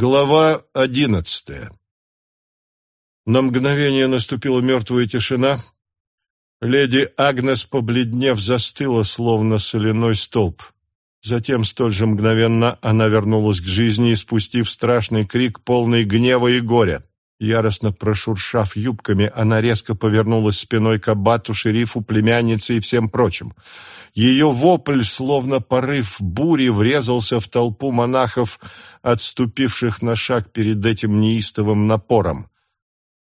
Глава одиннадцатая На мгновение наступила мертвая тишина. Леди Агнес, побледнев, застыла, словно соляной столб. Затем столь же мгновенно она вернулась к жизни, спустив страшный крик, полный гнева и горя. Яростно прошуршав юбками, она резко повернулась спиной к аббату, шерифу, племяннице и всем прочим. Ее вопль, словно порыв бури, врезался в толпу монахов, отступивших на шаг перед этим неистовым напором.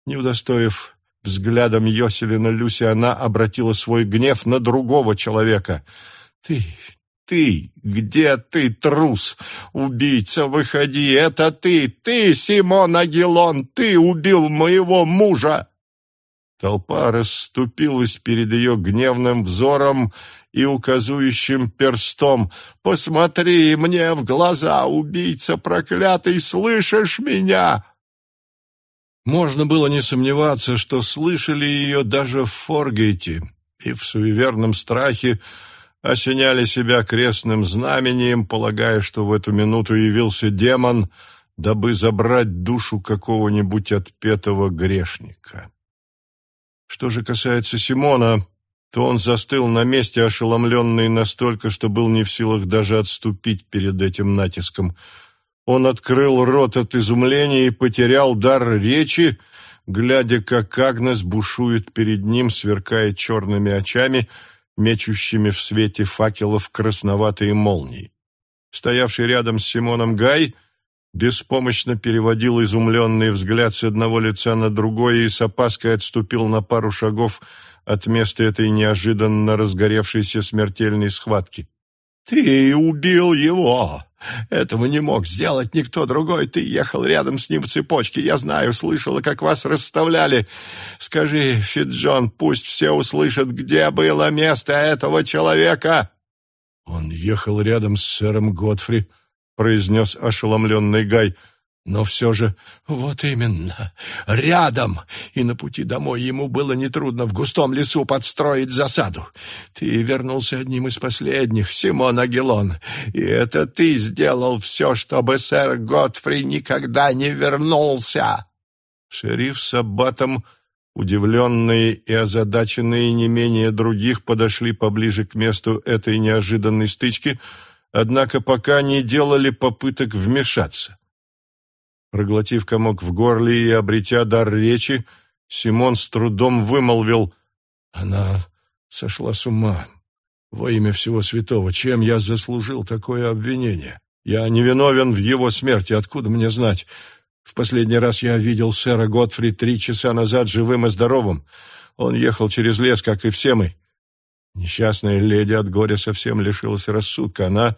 Не удостоив взглядом Йоселина Люси, она обратила свой гнев на другого человека. «Ты, ты! Где ты, трус? Убийца, выходи! Это ты! Ты, Симон Агилон! Ты убил моего мужа!» Толпа расступилась перед ее гневным взором и указующим перстом. «Посмотри мне в глаза, убийца проклятый! Слышишь меня?» Можно было не сомневаться, что слышали ее даже в Форгейте, и в суеверном страхе осеняли себя крестным знамением, полагая, что в эту минуту явился демон, дабы забрать душу какого-нибудь отпетого грешника. Что же касается Симона, то он застыл на месте, ошеломленный настолько, что был не в силах даже отступить перед этим натиском. Он открыл рот от изумления и потерял дар речи, глядя, как Агнес бушует перед ним, сверкая черными очами — мечущими в свете факелов красноватые молнии. Стоявший рядом с Симоном Гай беспомощно переводил изумленный взгляд с одного лица на другое и с опаской отступил на пару шагов от места этой неожиданно разгоревшейся смертельной схватки. «Ты убил его!» Этого не мог сделать никто другой. Ты ехал рядом с ним в цепочке. Я знаю, слышала, как вас расставляли. Скажи, Фиджон, пусть все услышат, где было место этого человека. Он ехал рядом с сэром Годфри, произнес ошеломленный Гай. Но все же, вот именно, рядом, и на пути домой ему было нетрудно в густом лесу подстроить засаду. Ты вернулся одним из последних, Симон Агелон, и это ты сделал все, чтобы сэр Готфри никогда не вернулся. Шериф с аббатом, удивленные и озадаченные не менее других, подошли поближе к месту этой неожиданной стычки, однако пока не делали попыток вмешаться. Проглотив комок в горле и обретя дар речи, Симон с трудом вымолвил «Она сошла с ума. Во имя всего святого, чем я заслужил такое обвинение? Я невиновен в его смерти, откуда мне знать? В последний раз я видел сэра Готфри три часа назад живым и здоровым. Он ехал через лес, как и все мы. Несчастная леди от горя совсем лишилась рассудка. Она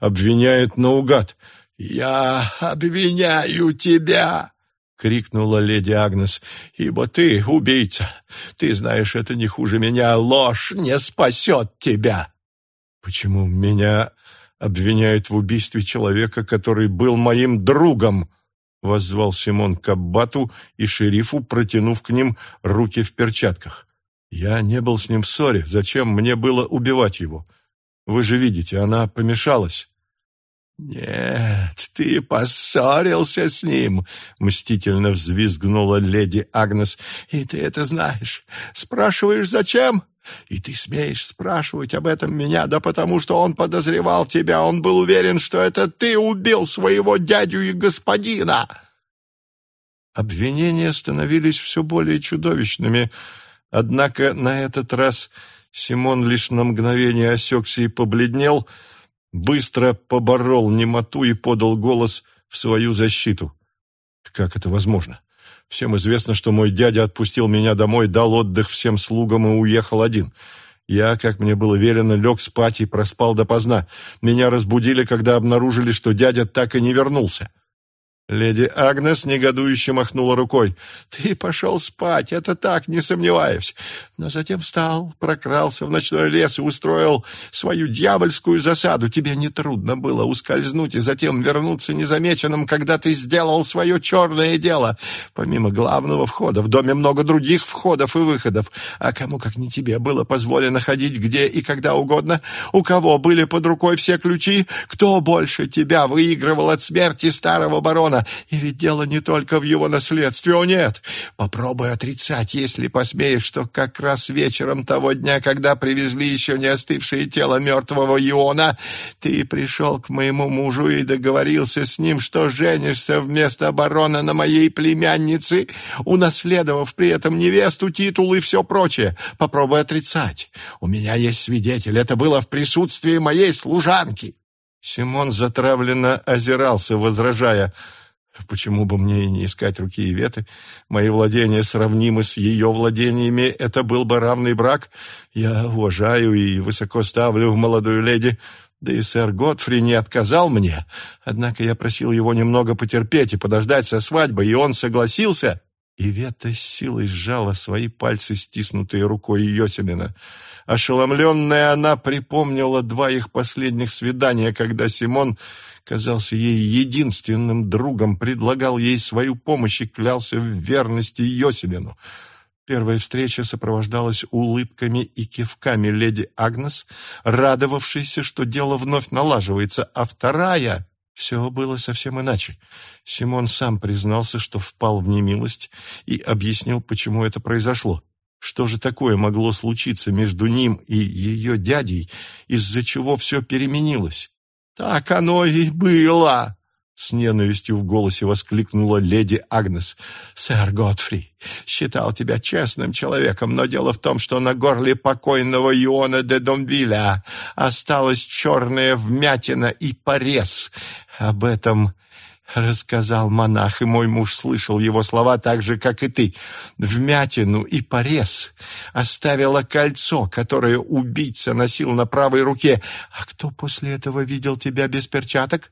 обвиняет наугад». «Я обвиняю тебя!» — крикнула леди Агнес. «Ибо ты убийца. Ты знаешь, это не хуже меня. Ложь не спасет тебя!» «Почему меня обвиняют в убийстве человека, который был моим другом?» — воззвал Симон к аббату и шерифу, протянув к ним руки в перчатках. «Я не был с ним в ссоре. Зачем мне было убивать его? Вы же видите, она помешалась». «Нет, ты поссорился с ним!» — мстительно взвизгнула леди Агнес. «И ты это знаешь. Спрашиваешь, зачем? И ты смеешь спрашивать об этом меня, да потому что он подозревал тебя. Он был уверен, что это ты убил своего дядю и господина!» Обвинения становились все более чудовищными, однако на этот раз Симон лишь на мгновение осекся и побледнел — быстро поборол немоту и подал голос в свою защиту. Как это возможно? Всем известно, что мой дядя отпустил меня домой, дал отдых всем слугам и уехал один. Я, как мне было велено, лег спать и проспал допоздна. Меня разбудили, когда обнаружили, что дядя так и не вернулся. Леди Агнес негодующе махнула рукой. «Ты пошел спать, это так, не сомневаюсь». Но затем встал, прокрался в ночной лес и устроил свою дьявольскую засаду. Тебе нетрудно было ускользнуть и затем вернуться незамеченным, когда ты сделал свое черное дело. Помимо главного входа, в доме много других входов и выходов. А кому, как не тебе, было позволено ходить где и когда угодно? У кого были под рукой все ключи? Кто больше тебя выигрывал от смерти старого барона? Барона. И ведь дело не только в его наследстве, о нет! Попробуй отрицать, если посмеешь, что как раз вечером того дня, когда привезли еще не остывшее тело мертвого Иона, ты пришел к моему мужу и договорился с ним, что женишься вместо барона на моей племяннице, унаследовав при этом невесту, титул и все прочее. Попробуй отрицать. У меня есть свидетель, это было в присутствии моей служанки. Симон затравленно озирался, возражая, «Почему бы мне и не искать руки и веты? Мои владения сравнимы с ее владениями, это был бы равный брак. Я уважаю и высоко ставлю молодую леди, да и сэр Готфри не отказал мне. Однако я просил его немного потерпеть и подождать со свадьбой, и он согласился». И Вета с силой сжала свои пальцы, стиснутые рукой Йоселина. Ошеломленная она припомнила два их последних свидания, когда Симон казался ей единственным другом, предлагал ей свою помощь и клялся в верности Йоселину. Первая встреча сопровождалась улыбками и кивками леди Агнес, радовавшейся, что дело вновь налаживается, а вторая... Все было совсем иначе. Симон сам признался, что впал в немилость, и объяснил, почему это произошло. Что же такое могло случиться между ним и ее дядей, из-за чего все переменилось? «Так оно и было!» С ненавистью в голосе воскликнула леди Агнес. «Сэр Готфри считал тебя честным человеком, но дело в том, что на горле покойного Иона де Домвиля осталась черная вмятина и порез. Об этом рассказал монах, и мой муж слышал его слова так же, как и ты. Вмятину и порез оставило кольцо, которое убийца носил на правой руке. А кто после этого видел тебя без перчаток?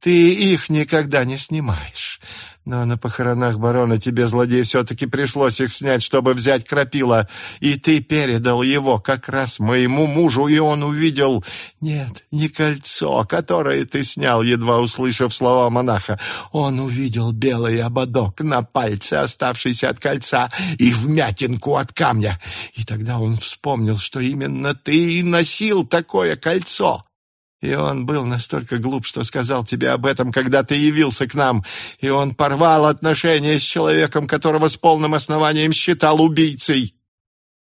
Ты их никогда не снимаешь. Но на похоронах барона тебе, злодей, все-таки пришлось их снять, чтобы взять крапила, и ты передал его как раз моему мужу, и он увидел... Нет, не кольцо, которое ты снял, едва услышав слова монаха. Он увидел белый ободок на пальце, оставшийся от кольца, и вмятинку от камня. И тогда он вспомнил, что именно ты и носил такое кольцо. И он был настолько глуп, что сказал тебе об этом, когда ты явился к нам, и он порвал отношения с человеком, которого с полным основанием считал убийцей.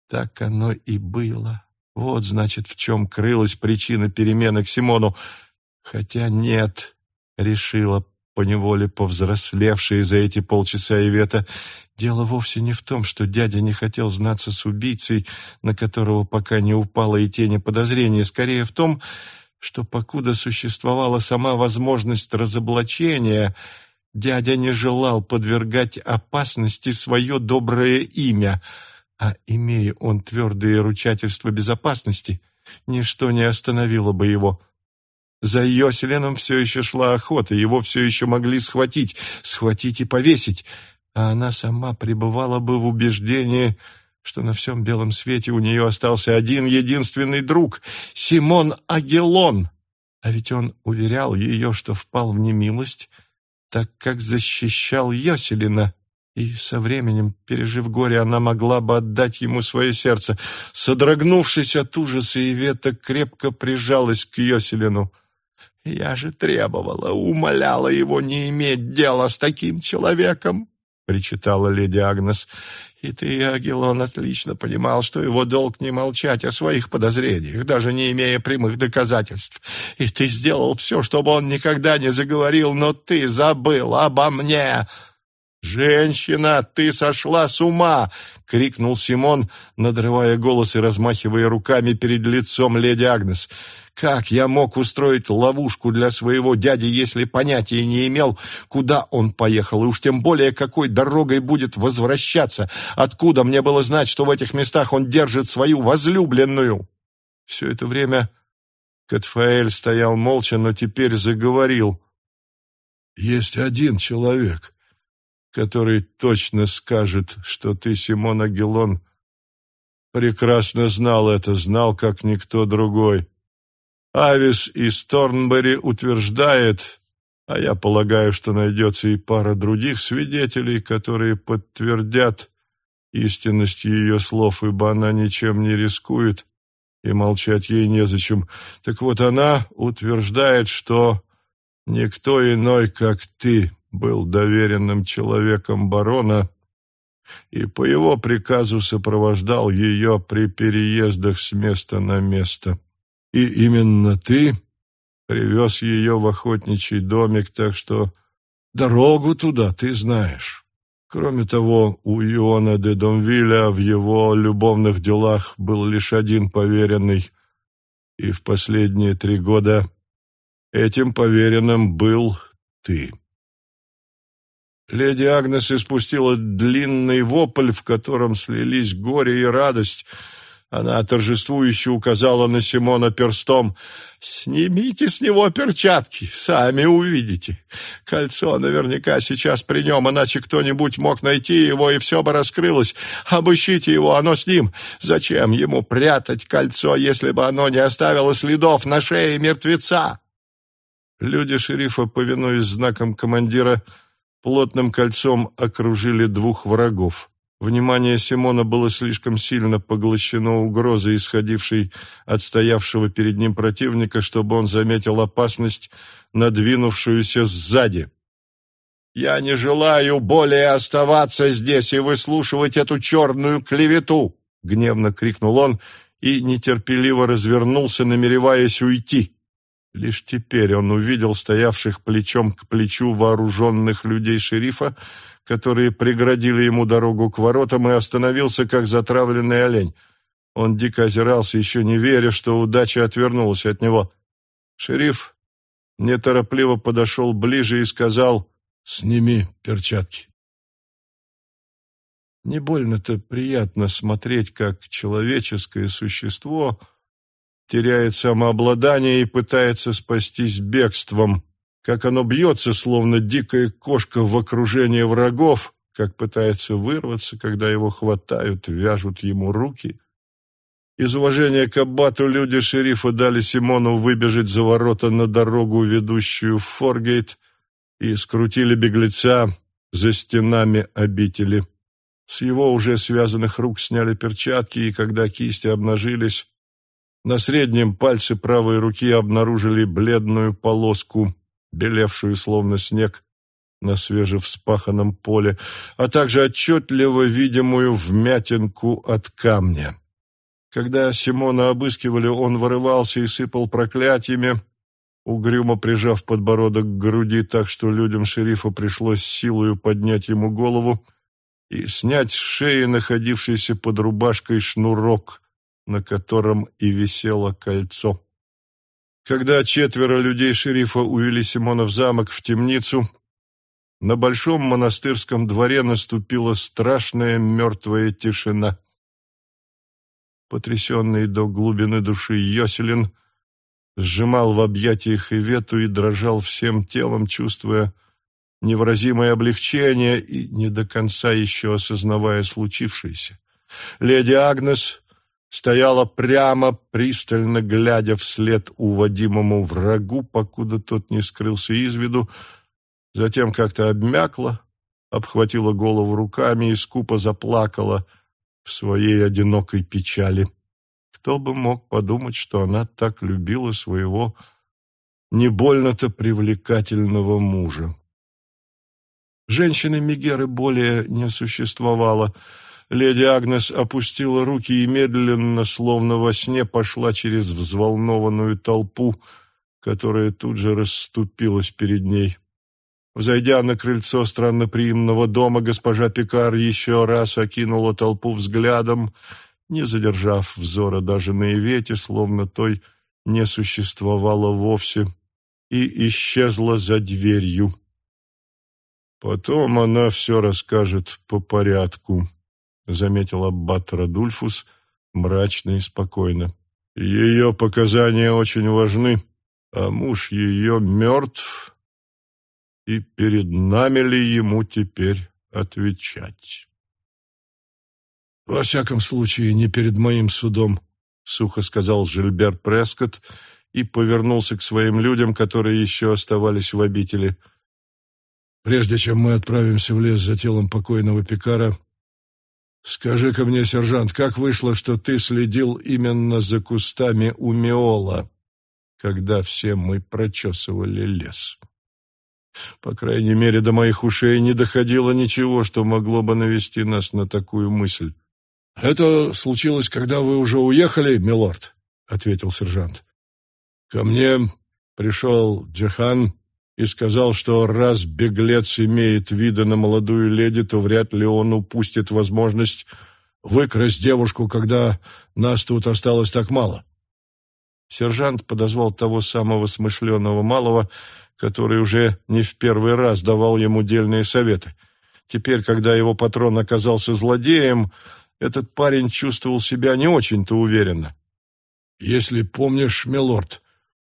Так оно и было. Вот, значит, в чем крылась причина перемены к Симону. Хотя нет, решила поневоле повзрослевшая за эти полчаса Ивета, дело вовсе не в том, что дядя не хотел знаться с убийцей, на которого пока не упала и тени подозрения, скорее в том, покуда существовала сама возможность разоблачения, дядя не желал подвергать опасности свое доброе имя, а имея он твердые ручательства безопасности, ничто не остановило бы его. За Йоселеном все еще шла охота, его все еще могли схватить, схватить и повесить, а она сама пребывала бы в убеждении, что на всем белом свете у нее остался один единственный друг — Симон Агелон. А ведь он уверял ее, что впал в немилость, так как защищал Йоселина, и со временем, пережив горе, она могла бы отдать ему свое сердце. Содрогнувшись от ужаса, Ивета крепко прижалась к Йоселину. «Я же требовала, умоляла его не иметь дела с таким человеком», — причитала леди Агнес. И ты, Агилон, отлично понимал, что его долг не молчать о своих подозрениях, даже не имея прямых доказательств. И ты сделал все, чтобы он никогда не заговорил, но ты забыл обо мне. «Женщина, ты сошла с ума!» — крикнул Симон, надрывая голос и размахивая руками перед лицом леди Агнес. Как я мог устроить ловушку для своего дяди, если понятия не имел, куда он поехал, и уж тем более, какой дорогой будет возвращаться? Откуда мне было знать, что в этих местах он держит свою возлюбленную? Все это время Катфаэль стоял молча, но теперь заговорил. «Есть один человек, который точно скажет, что ты, Симон Агелон, прекрасно знал это, знал, как никто другой». Авис из Торнбери утверждает, а я полагаю, что найдется и пара других свидетелей, которые подтвердят истинность ее слов, ибо она ничем не рискует, и молчать ей незачем. Так вот, она утверждает, что никто иной, как ты, был доверенным человеком барона и по его приказу сопровождал ее при переездах с места на место. И именно ты привез ее в охотничий домик, так что дорогу туда ты знаешь. Кроме того, у Иона де Домвиля в его любовных делах был лишь один поверенный, и в последние три года этим поверенным был ты. Леди Агнес испустила длинный вопль, в котором слились горе и радость. Она торжествующе указала на Симона перстом. «Снимите с него перчатки, сами увидите. Кольцо наверняка сейчас при нем, иначе кто-нибудь мог найти его, и все бы раскрылось. Обыщите его, оно с ним. Зачем ему прятать кольцо, если бы оно не оставило следов на шее мертвеца?» Люди шерифа, повинуясь знаком командира, — плотным кольцом окружили двух врагов. Внимание Симона было слишком сильно поглощено угрозой, исходившей от стоявшего перед ним противника, чтобы он заметил опасность, надвинувшуюся сзади. «Я не желаю более оставаться здесь и выслушивать эту черную клевету!» — гневно крикнул он и нетерпеливо развернулся, намереваясь уйти. Лишь теперь он увидел стоявших плечом к плечу вооруженных людей шерифа, которые преградили ему дорогу к воротам, и остановился, как затравленный олень. Он дико озирался, еще не веря, что удача отвернулась от него. Шериф неторопливо подошел ближе и сказал «Сними перчатки». Не больно-то приятно смотреть, как человеческое существо — теряет самообладание и пытается спастись бегством, как оно бьется, словно дикая кошка в окружении врагов, как пытается вырваться, когда его хватают, вяжут ему руки. Из уважения к аббату люди шерифа дали Симону выбежать за ворота на дорогу, ведущую в Форгейт, и скрутили беглеца за стенами обители. С его уже связанных рук сняли перчатки, и когда кисти обнажились, на среднем пальце правой руки обнаружили бледную полоску, белевшую словно снег на свежевспаханном поле, а также отчетливо видимую вмятинку от камня. Когда Симона обыскивали, он вырывался и сыпал проклятиями, угрюмо прижав подбородок к груди так, что людям шерифа пришлось силою поднять ему голову и снять с шеи находившийся под рубашкой шнурок, на котором и висело кольцо. Когда четверо людей шерифа увели Симона в замок в темницу, на большом монастырском дворе наступила страшная мертвая тишина. Потрясенный до глубины души Йоселин сжимал в объятиях Ивету и дрожал всем телом, чувствуя невыразимое облегчение и не до конца еще осознавая случившееся. Леди Агнес стояла прямо, пристально глядя вслед уводимому врагу, покуда тот не скрылся из виду, затем как-то обмякла, обхватила голову руками и скупо заплакала в своей одинокой печали. Кто бы мог подумать, что она так любила своего не больно-то привлекательного мужа. Женщины Мегеры более не существовало — Леди Агнес опустила руки и медленно, словно во сне, пошла через взволнованную толпу, которая тут же расступилась перед ней. Взойдя на крыльцо странноприимного дома, госпожа Пикар еще раз окинула толпу взглядом, не задержав взора даже на Ивете, словно той не существовало вовсе, и исчезла за дверью. Потом она все расскажет по порядку. — заметил аббат Радульфус мрачно и спокойно. «Ее показания очень важны, а муж ее мертв, и перед нами ли ему теперь отвечать?» «Во всяком случае, не перед моим судом», — сухо сказал Жильбер Прескотт и повернулся к своим людям, которые еще оставались в обители. «Прежде чем мы отправимся в лес за телом покойного Пикара, «Скажи-ка мне, сержант, как вышло, что ты следил именно за кустами у Миола, когда все мы прочесывали лес?» По крайней мере, до моих ушей не доходило ничего, что могло бы навести нас на такую мысль. — Это случилось, когда вы уже уехали, милорд, — ответил сержант. — Ко мне пришел Джахан и сказал, что раз беглец имеет виды на молодую леди, то вряд ли он упустит возможность выкрасть девушку, когда нас тут осталось так мало. Сержант подозвал того самого смышленого малого, который уже не в первый раз давал ему дельные советы. Теперь, когда его патрон оказался злодеем, этот парень чувствовал себя не очень-то уверенно. «Если помнишь, милорд,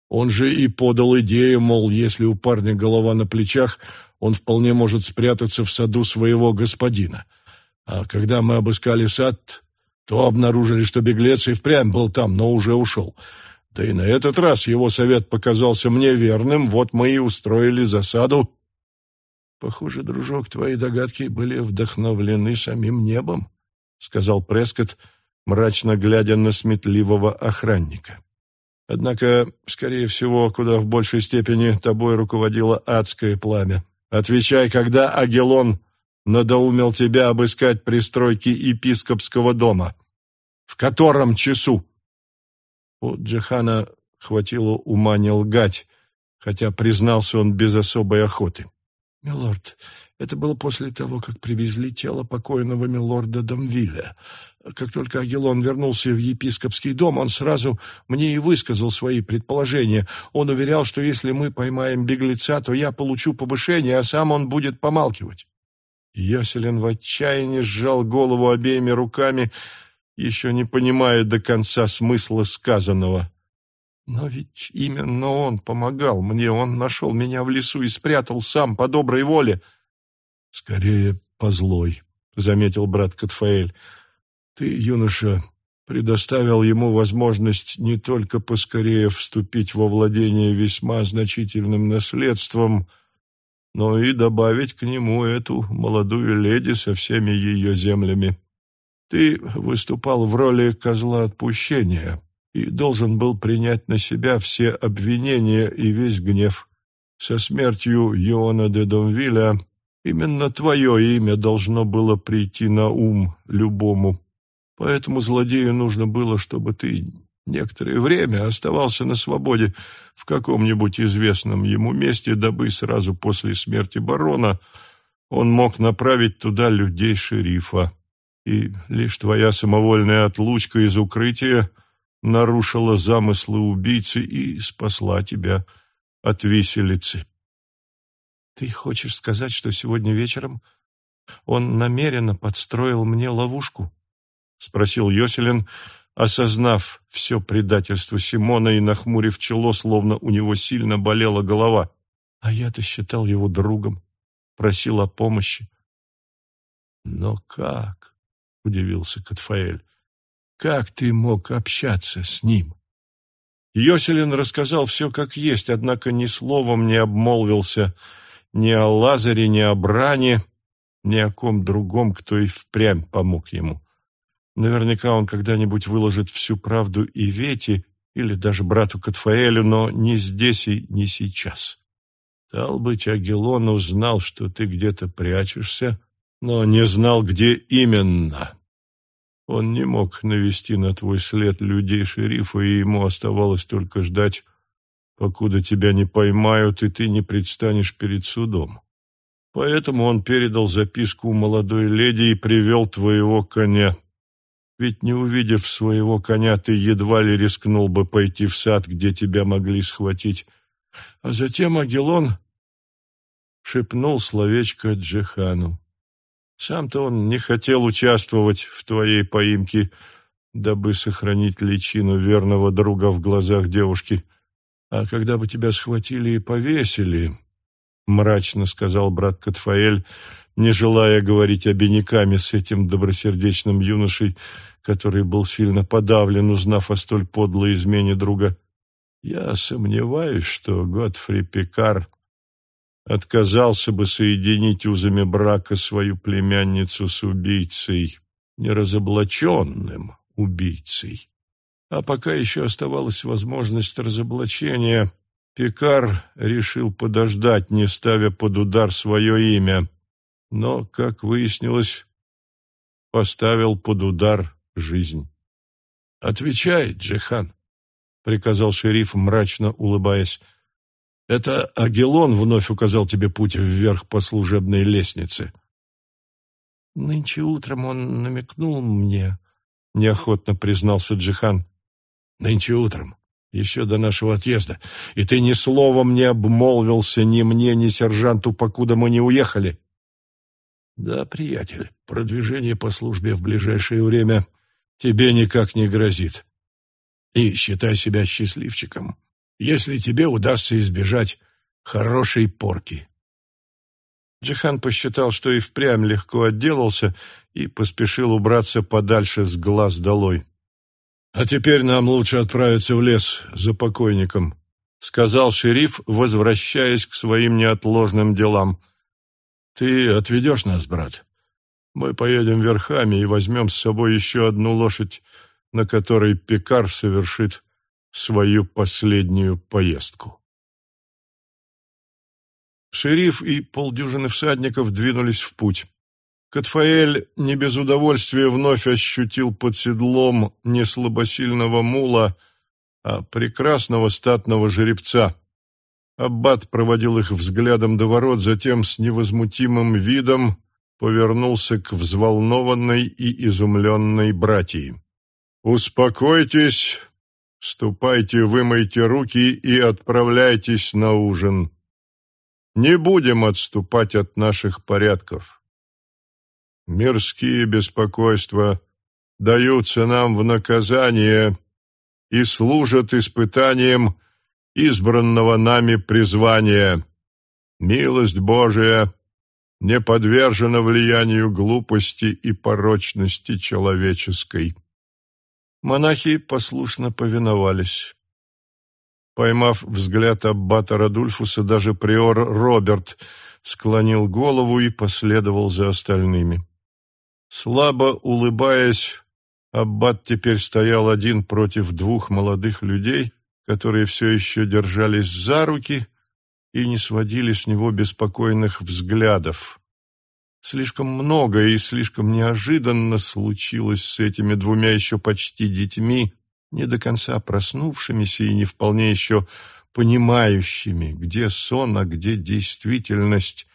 он же и подал идею, мол, если у парня голова на плечах, он вполне может спрятаться в саду своего господина. А когда мы обыскали сад, то обнаружили, что беглец и впрямь был там, но уже ушел. Да и на этот раз его совет показался мне верным, вот мы и устроили засаду. Похоже, дружок, твои догадки были вдохновлены самим небом, сказал Прескотт, мрачно глядя на сметливого охранника. Однако, скорее всего, куда в большей степени тобой руководило адское пламя. Отвечай, когда Агелон надоумел тебя обыскать пристройки епископского дома? В котором часу? У Джихана хватило ума не лгать, хотя признался он без особой охоты. «Милорд, это было после того, как привезли тело покойного милорда Домвиля. Как только Агилон вернулся в епископский дом, он сразу мне и высказал свои предположения. Он уверял, что если мы поймаем беглеца, то я получу повышение, а сам он будет помалкивать». Йоселин в отчаянии сжал голову обеими руками, еще не понимая до конца смысла сказанного. Но ведь именно он помогал мне, он нашел меня в лесу и спрятал сам по доброй воле. — Скорее, по злой, — заметил брат Катфаэль. — Ты, юноша, предоставил ему возможность не только поскорее вступить во владение весьма значительным наследством, но и добавить к нему эту молодую леди со всеми ее землями. Ты выступал в роли козла отпущения и должен был принять на себя все обвинения и весь гнев. Со смертью Йоана де Домвиля именно твое имя должно было прийти на ум любому. Поэтому злодею нужно было, чтобы ты некоторое время оставался на свободе в каком-нибудь известном ему месте, дабы сразу после смерти барона он мог направить туда людей шерифа и лишь твоя самовольная отлучка из укрытия нарушила замыслы убийцы и спасла тебя от виселицы. Ты хочешь сказать, что сегодня вечером он намеренно подстроил мне ловушку? Спросил Йоселин, осознав все предательство Симона и нахмурив чело, словно у него сильно болела голова. А я-то считал его другом, просил о помощи. Но как? — удивился Катфаэль. «Как ты мог общаться с ним?» Йоселин рассказал все как есть, однако ни словом не обмолвился ни о Лазаре, ни о Бране, ни о ком другом, кто и впрямь помог ему. Наверняка он когда-нибудь выложит всю правду и Вете, или даже брату Катфаэлю, но не здесь и не сейчас. Стал быть, Агелон узнал, что ты где-то прячешься, но не знал, где именно. Он не мог навести на твой след людей шерифа, и ему оставалось только ждать, покуда тебя не поймают, и ты не предстанешь перед судом. Поэтому он передал записку молодой леди и привел твоего коня. Ведь не увидев своего коня, ты едва ли рискнул бы пойти в сад, где тебя могли схватить. А затем Агелон шепнул словечко Джихану. Сам-то он не хотел участвовать в твоей поимке, дабы сохранить личину верного друга в глазах девушки. А когда бы тебя схватили и повесили, — мрачно сказал брат Катфаэль, не желая говорить обиняками с этим добросердечным юношей, который был сильно подавлен, узнав о столь подлой измене друга. Я сомневаюсь, что Готфри Пикар отказался бы соединить узами брака свою племянницу с убийцей, неразоблаченным убийцей. А пока еще оставалась возможность разоблачения, Пикар решил подождать, не ставя под удар свое имя, но, как выяснилось, поставил под удар жизнь. «Отвечай, Джихан», — приказал шериф, мрачно улыбаясь. «Это Агелон вновь указал тебе путь вверх по служебной лестнице». «Нынче утром он намекнул мне», — неохотно признался Джихан. «Нынче утром, еще до нашего отъезда, и ты ни словом не обмолвился ни мне, ни сержанту, покуда мы не уехали». «Да, приятель, продвижение по службе в ближайшее время тебе никак не грозит. И считай себя счастливчиком, если тебе удастся избежать хорошей порки». Джихан посчитал, что и впрямь легко отделался, и поспешил убраться подальше с глаз долой. «А теперь нам лучше отправиться в лес за покойником», — сказал шериф, возвращаясь к своим неотложным делам. «Ты отведешь нас, брат? Мы поедем верхами и возьмем с собой еще одну лошадь, на которой Пекар совершит свою последнюю поездку». Шериф и полдюжины всадников двинулись в путь. Катфаэль не без удовольствия вновь ощутил под седлом не слабосильного мула, а прекрасного статного жеребца. Аббат проводил их взглядом до ворот, затем с невозмутимым видом повернулся к взволнованной и изумленной братьи. «Успокойтесь, ступайте, вымойте руки и отправляйтесь на ужин. Не будем отступать от наших порядков». Мирские беспокойства даются нам в наказание и служат испытанием избранного нами призвания. Милость Божия не подвержена влиянию глупости и порочности человеческой. Монахи послушно повиновались. Поймав взгляд аббата Радульфуса, даже приор Роберт склонил голову и последовал за остальными. Слабо улыбаясь, Аббат теперь стоял один против двух молодых людей, которые все еще держались за руки и не сводили с него беспокойных взглядов. Слишком много и слишком неожиданно случилось с этими двумя еще почти детьми, не до конца проснувшимися и не вполне еще понимающими, где сон, а где действительность.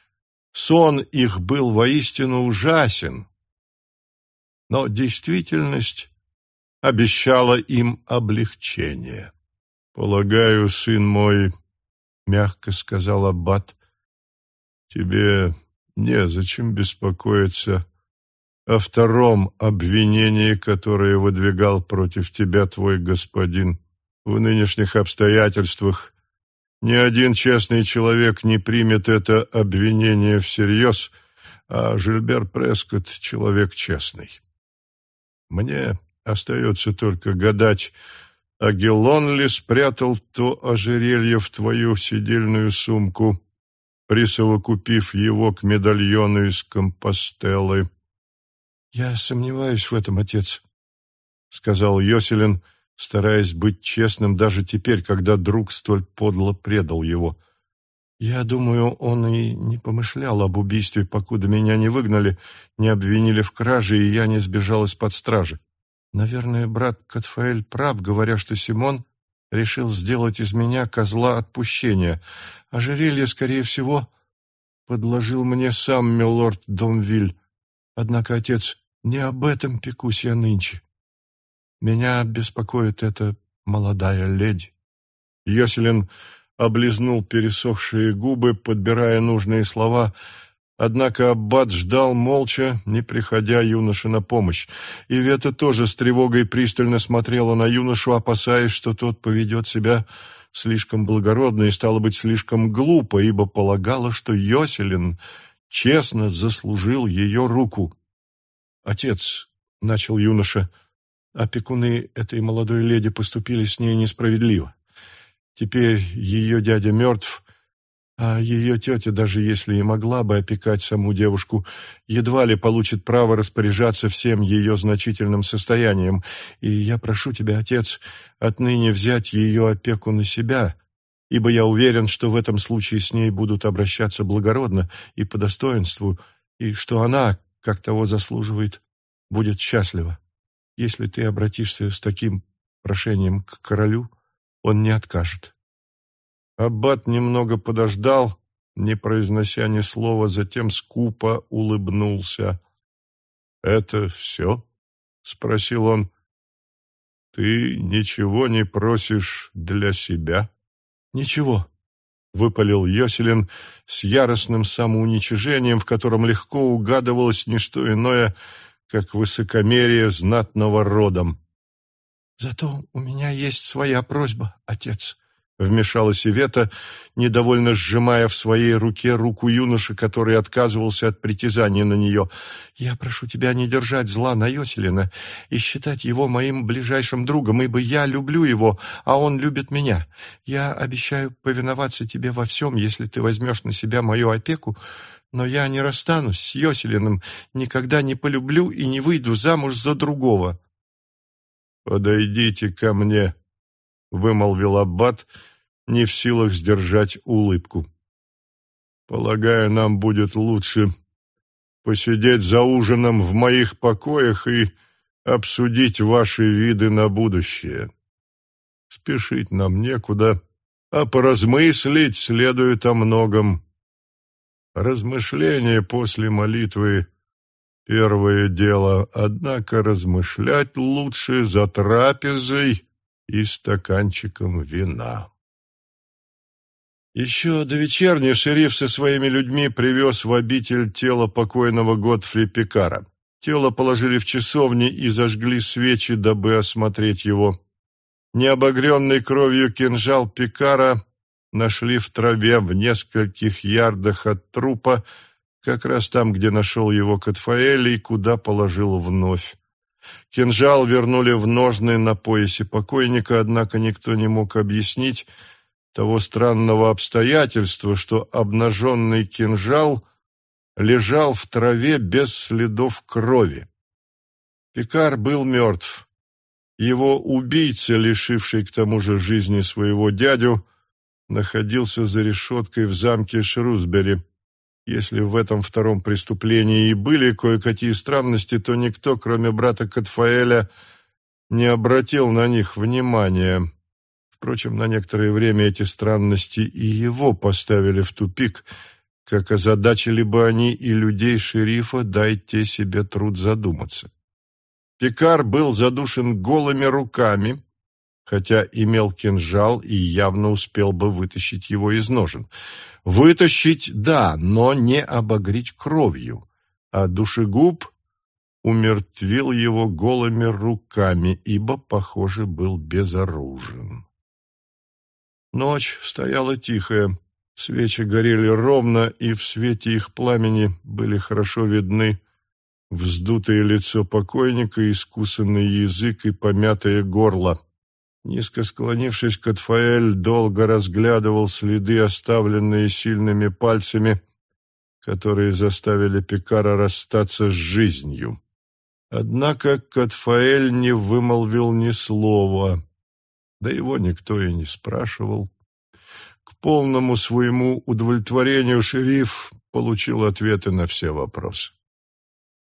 Сон их был воистину ужасен, но действительность обещала им облегчение. «Полагаю, сын мой, — мягко сказал Аббат, — тебе незачем беспокоиться о втором обвинении, которое выдвигал против тебя твой господин. В нынешних обстоятельствах ни один честный человек не примет это обвинение всерьез, а Жильбер Прескотт — человек честный. Мне остается только гадать, Агелон ли спрятал то ожерелье в твою сидельную сумку, присовокупив его к медальону из компостеллы. — Я сомневаюсь в этом, отец, — сказал Йоселин, стараясь быть честным даже теперь, когда друг столь подло предал его. Я думаю, он и не помышлял об убийстве, покуда меня не выгнали, не обвинили в краже, и я не сбежал из-под стражи. Наверное, брат Катфаэль прав, говоря, что Симон решил сделать из меня козла отпущения. а Ожерелье, скорее всего, подложил мне сам милорд Домвиль. Однако, отец, не об этом пекусь я нынче. Меня беспокоит эта молодая леди. Йоселин облизнул пересохшие губы, подбирая нужные слова, однако Аббат ждал молча, не приходя юноше на помощь. И Вета тоже с тревогой пристально смотрела на юношу, опасаясь, что тот поведет себя слишком благородно и, стало быть, слишком глупо, ибо полагала, что Йоселин честно заслужил ее руку. «Отец», — начал юноша, — «опекуны этой молодой леди поступили с ней несправедливо. Теперь ее дядя мертв, а ее тетя, даже если и могла бы опекать саму девушку, едва ли получит право распоряжаться всем ее значительным состоянием. И я прошу тебя, отец, отныне взять ее опеку на себя, ибо я уверен, что в этом случае с ней будут обращаться благородно и по достоинству, и что она, как того заслуживает, будет счастлива. Если ты обратишься с таким прошением к королю, он не откажет. Аббат немного подождал, не произнося ни слова, затем скупо улыбнулся. «Это все?» — спросил он. «Ты ничего не просишь для себя?» «Ничего», — выпалил Йоселин с яростным самоуничижением, в котором легко угадывалось не что иное, как высокомерие знатного родом. «Зато у меня есть своя просьба, отец», Вмешалась Ивета, недовольно сжимая в своей руке руку юноши, который отказывался от притязания на нее. «Я прошу тебя не держать зла на Йоселина и считать его моим ближайшим другом, ибо я люблю его, а он любит меня. Я обещаю повиноваться тебе во всем, если ты возьмешь на себя мою опеку, но я не расстанусь с Йоселиным, никогда не полюблю и не выйду замуж за другого». «Подойдите ко мне», вымолвил аббат, не в силах сдержать улыбку. Полагаю, нам будет лучше посидеть за ужином в моих покоях и обсудить ваши виды на будущее. Спешить нам некуда, а поразмыслить следует о многом. Размышление после молитвы — первое дело, однако размышлять лучше за трапезой и стаканчиком вина. Еще до вечерни шериф со своими людьми привез в обитель тело покойного Готфри Пикара. Тело положили в часовни и зажгли свечи, дабы осмотреть его. Необогренный кровью кинжал Пикара нашли в траве в нескольких ярдах от трупа, как раз там, где нашел его Катфаэль и куда положил вновь. Кинжал вернули в ножны на поясе покойника, однако никто не мог объяснить того странного обстоятельства, что обнаженный кинжал лежал в траве без следов крови. Пикар был мертв. Его убийца, лишивший к тому же жизни своего дядю, находился за решеткой в замке Шрусбери. Если в этом втором преступлении и были кое-какие странности, то никто, кроме брата Катфаэля, не обратил на них внимания. Впрочем, на некоторое время эти странности и его поставили в тупик, как озадачили бы они и людей шерифа, дайте себе труд задуматься. Пикар был задушен голыми руками, хотя имел кинжал и явно успел бы вытащить его из ножен. Вытащить – да, но не обогреть кровью, а душегуб умертвил его голыми руками, ибо, похоже, был безоружен. Ночь стояла тихая, свечи горели ровно, и в свете их пламени были хорошо видны вздутое лицо покойника, искусанный язык и помятое горло. Низко склонившись, Катфаэль долго разглядывал следы, оставленные сильными пальцами, которые заставили Пикара расстаться с жизнью. Однако Катфаэль не вымолвил ни слова, да его никто и не спрашивал. К полному своему удовлетворению шериф получил ответы на все вопросы.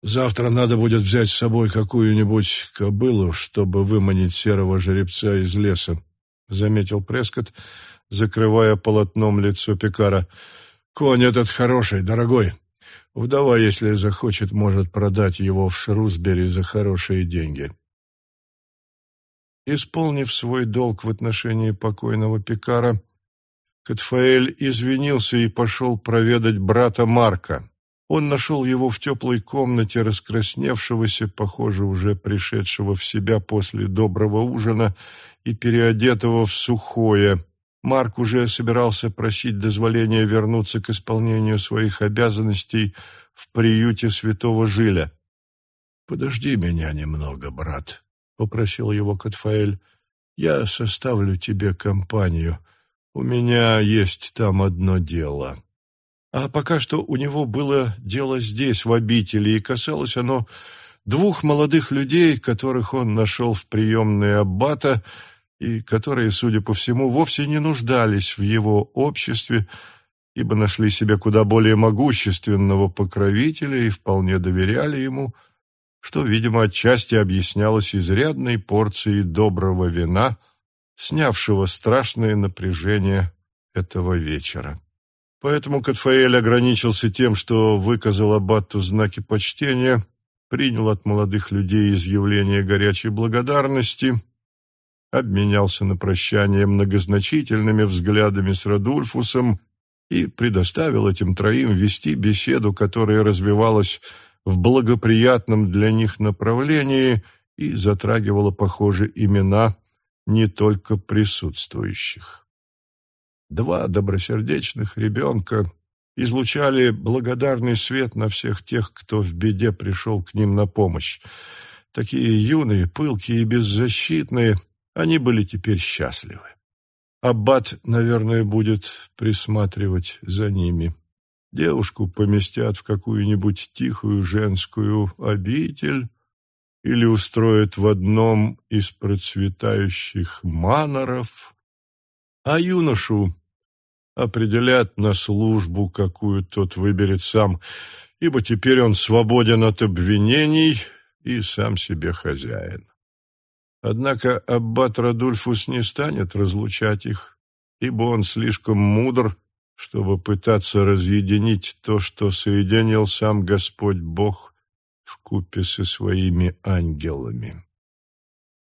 Завтра надо будет взять с собой какую-нибудь кобылу, чтобы выманить серого жеребца из леса, заметил Прескотт, закрывая полотном лицо Пекара. Конь этот хороший, дорогой. Вдова, если захочет, может продать его в Шрусбери за хорошие деньги. Исполнив свой долг в отношении покойного Пекара, Катфаэль извинился и пошел проведать брата Марка. Он нашел его в теплой комнате, раскрасневшегося, похоже, уже пришедшего в себя после доброго ужина и переодетого в сухое. Марк уже собирался просить дозволения вернуться к исполнению своих обязанностей в приюте святого Жиля. «Подожди меня немного, брат», — попросил его Катфаэль. «Я составлю тебе компанию. У меня есть там одно дело». А пока что у него было дело здесь, в обители, и касалось оно двух молодых людей, которых он нашел в приемной аббата и которые, судя по всему, вовсе не нуждались в его обществе, ибо нашли себе куда более могущественного покровителя и вполне доверяли ему, что, видимо, отчасти объяснялось изрядной порцией доброго вина, снявшего страшное напряжение этого вечера. Поэтому Катфаэль ограничился тем, что выказал Аббату знаки почтения, принял от молодых людей изъявление горячей благодарности, обменялся на прощание многозначительными взглядами с Радульфусом и предоставил этим троим вести беседу, которая развивалась в благоприятном для них направлении и затрагивала, похоже, имена не только присутствующих. Два добросердечных ребенка излучали благодарный свет на всех тех, кто в беде пришел к ним на помощь. Такие юные, пылкие и беззащитные, они были теперь счастливы. Аббат, наверное, будет присматривать за ними. Девушку поместят в какую-нибудь тихую женскую обитель или устроят в одном из процветающих маноров, а юношу определят на службу, какую тот выберет сам, ибо теперь он свободен от обвинений и сам себе хозяин. Однако аббат Радульфус не станет разлучать их, ибо он слишком мудр, чтобы пытаться разъединить то, что соединил сам Господь Бог в купе со своими ангелами.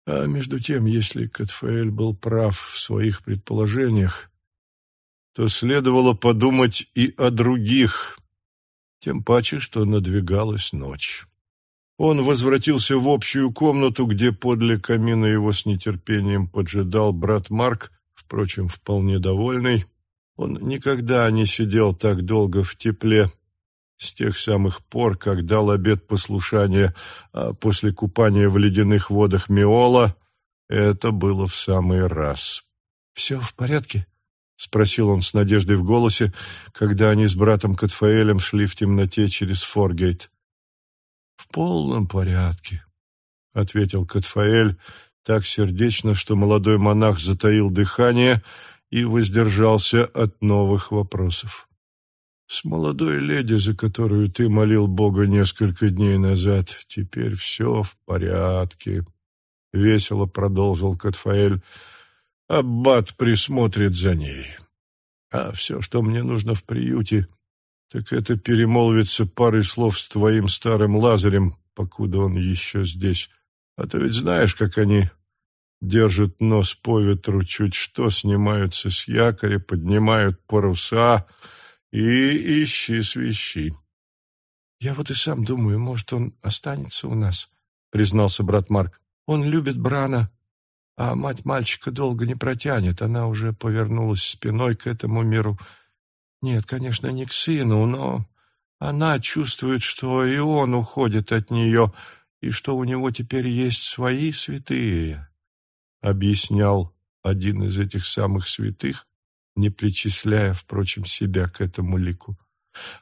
А между тем, если Катфаэль был прав в своих предположениях, то следовало подумать и о других, тем паче, что надвигалась ночь. Он возвратился в общую комнату, где подле камина его с нетерпением поджидал брат Марк, впрочем, вполне довольный. Он никогда не сидел так долго в тепле с тех самых пор, как дал обет послушания, а после купания в ледяных водах Миола это было в самый раз. «Все в порядке?» — спросил он с надеждой в голосе, когда они с братом Катфаэлем шли в темноте через Форгейт. «В полном порядке», — ответил Катфаэль так сердечно, что молодой монах затаил дыхание и воздержался от новых вопросов. «С молодой леди, за которую ты молил Бога несколько дней назад, теперь все в порядке», — весело продолжил Катфаэль. «Аббат присмотрит за ней. А все, что мне нужно в приюте, так это перемолвиться парой слов с твоим старым Лазарем, покуда он еще здесь. А ты ведь знаешь, как они держат нос по ветру, чуть что снимаются с якоря, поднимают паруса и ищи свищи. — Я вот и сам думаю, может, он останется у нас, — признался брат Марк. — Он любит Брана, а мать мальчика долго не протянет, она уже повернулась спиной к этому миру — нет, конечно, не к сыну, но она чувствует, что и он уходит от нее, и что у него теперь есть свои святые, — объяснял один из этих самых святых, не причисляя, впрочем, себя к этому лику.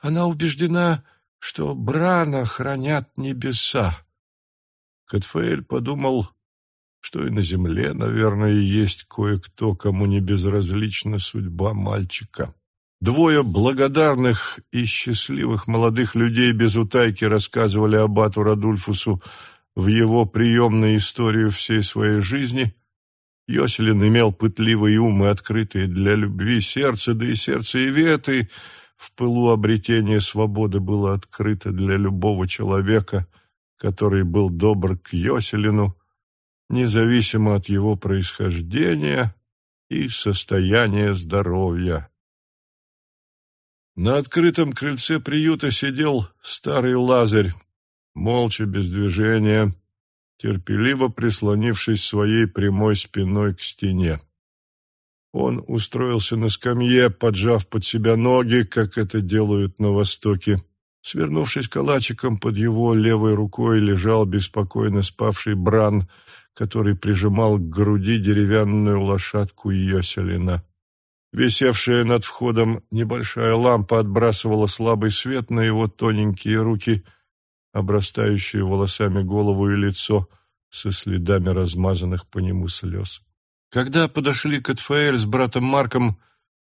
Она убеждена, что Брана хранят небеса. Катфаэль подумал, что и на земле, наверное, есть кое-кто, кому не безразлична судьба мальчика. Двое благодарных и счастливых молодых людей без утайки рассказывали аббату Радульфусу в его приемной историю всей своей жизни. Йоселин имел пытливый ум и открытые для любви сердце, да и сердце Иветы в пылу обретения свободы было открыто для любого человека, который был добр к Йоселину, независимо от его происхождения и состояния здоровья. На открытом крыльце приюта сидел старый Лазарь, молча, без движения, терпеливо прислонившись своей прямой спиной к стене. Он устроился на скамье, поджав под себя ноги, как это делают на Востоке. Свернувшись калачиком, под его левой рукой лежал беспокойно спавший Бран, который прижимал к груди деревянную лошадку Йоселина. Висевшая над входом небольшая лампа отбрасывала слабый свет на его тоненькие руки, обрастающие волосами голову и лицо со следами размазанных по нему слез. Когда подошли к с братом Марком,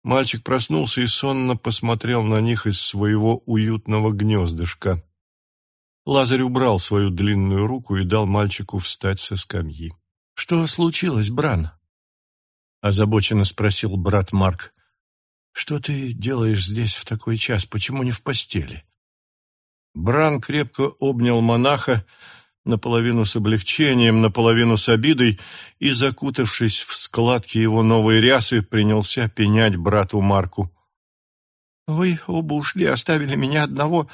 мальчик проснулся и сонно посмотрел на них из своего уютного гнездышка. Лазарь убрал свою длинную руку и дал мальчику встать со скамьи. — Что случилось, Бран? — озабоченно спросил брат Марк. — Что ты делаешь здесь в такой час? Почему не в постели? Бран крепко обнял монаха, наполовину с облегчением, наполовину с обидой, и, закутавшись в складки его новой рясы, принялся пенять брату Марку. «Вы оба ушли, оставили меня одного.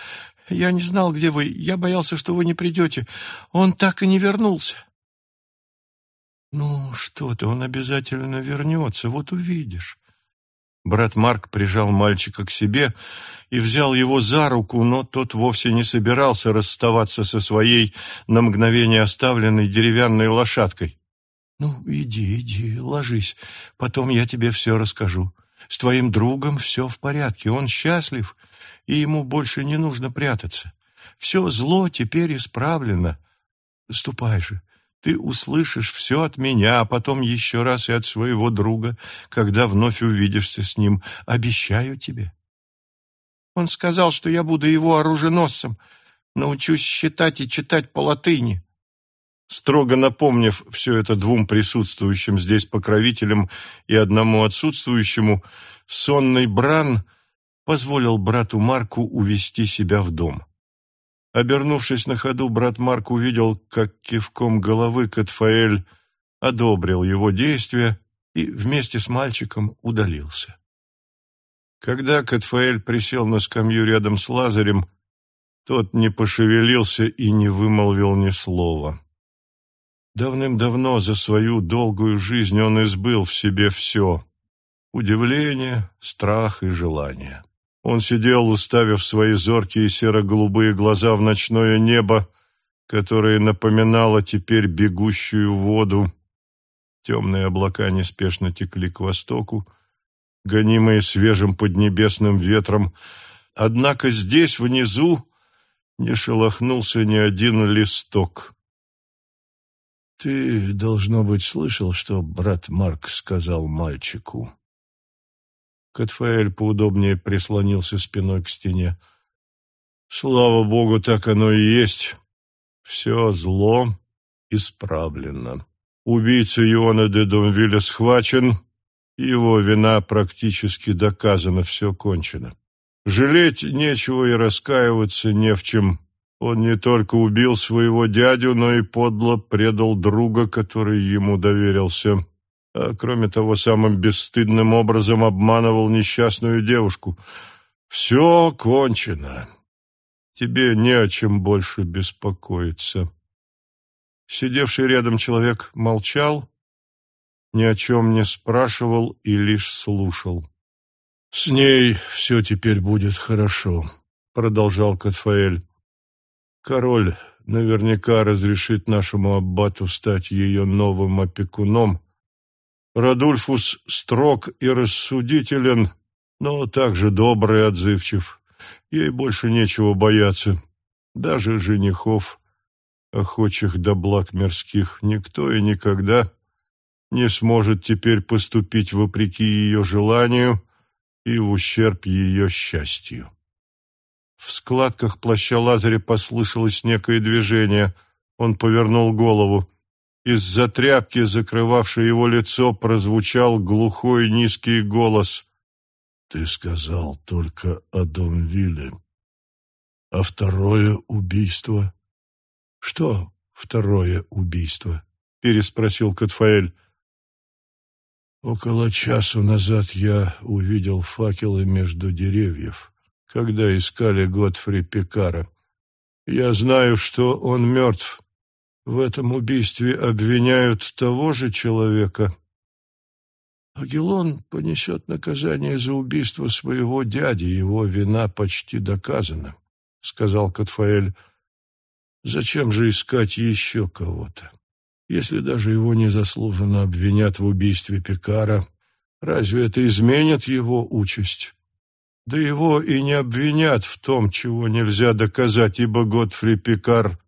Я не знал, где вы. Я боялся, что вы не придете. Он так и не вернулся». «Ну, что ты, он обязательно вернется, вот увидишь». Брат Марк прижал мальчика к себе и взял его за руку, но тот вовсе не собирался расставаться со своей на мгновение оставленной деревянной лошадкой. «Ну, иди, иди, ложись, потом я тебе все расскажу. С твоим другом все в порядке, он счастлив, и ему больше не нужно прятаться. Все зло теперь исправлено. Ступай же, ты услышишь все от меня, а потом еще раз и от своего друга, когда вновь увидишься с ним. Обещаю тебе. Он сказал, что я буду его оруженосцем, научусь считать и читать по латыни. Строго напомнив все это двум присутствующим здесь покровителям и одному отсутствующему, сонный Бран позволил брату Марку увести себя в дом. Обернувшись на ходу, брат Марк увидел, как кивком головы Катфаэль одобрил его действия и вместе с мальчиком удалился. Когда Катфаэль присел на скамью рядом с Лазарем, тот не пошевелился и не вымолвил ни слова. Давным-давно за свою долгую жизнь он избыл в себе все — удивление, страх и желание. Он сидел, уставив свои зоркие серо-голубые глаза в ночное небо, которое напоминало теперь бегущую воду. Темные облака неспешно текли к востоку, гонимые свежим поднебесным ветром. Однако здесь, внизу, не шелохнулся ни один листок. «Ты, должно быть, слышал, что брат Марк сказал мальчику?» Катфаэль поудобнее прислонился спиной к стене. «Слава богу, так оно и есть. Все зло исправлено. Убийца Иона де Домвиля схвачен, его вина практически доказана, все кончено. Жалеть нечего и раскаиваться не в чем. Он не только убил своего дядю, но и подло предал друга, который ему доверился. А кроме того, самым бесстыдным образом обманывал несчастную девушку. Все кончено. Тебе не о чем больше беспокоиться. Сидевший рядом человек молчал, ни о чем не спрашивал и лишь слушал. «С ней все теперь будет хорошо», — продолжал Катфаэль. «Король наверняка разрешит нашему аббату стать ее новым опекуном. Радульфус строг и рассудителен, но также добрый и отзывчив. Ей больше нечего бояться. Даже женихов, охочих до благ мирских, никто и никогда не сможет теперь поступить вопреки ее желанию и в ущерб ее счастью. В складках плаща Лазаря послышалось некое движение. Он повернул голову. Из-за тряпки, закрывавшей его лицо, прозвучал глухой низкий голос. «Ты сказал только о Домвилле. А второе убийство?» «Что второе убийство?» — переспросил Катфаэль. Около часу назад я увидел факелы между деревьев, когда искали Готфри Пекара. Я знаю, что он мертв. В этом убийстве обвиняют того же человека. Агилон понесет наказание за убийство своего дяди, его вина почти доказана, — сказал Катфаэль. Зачем же искать еще кого-то? Если даже его незаслуженно обвинят в убийстве Пекара, разве это изменит его участь? Да его и не обвинят в том, чего нельзя доказать, ибо Готфри Пекар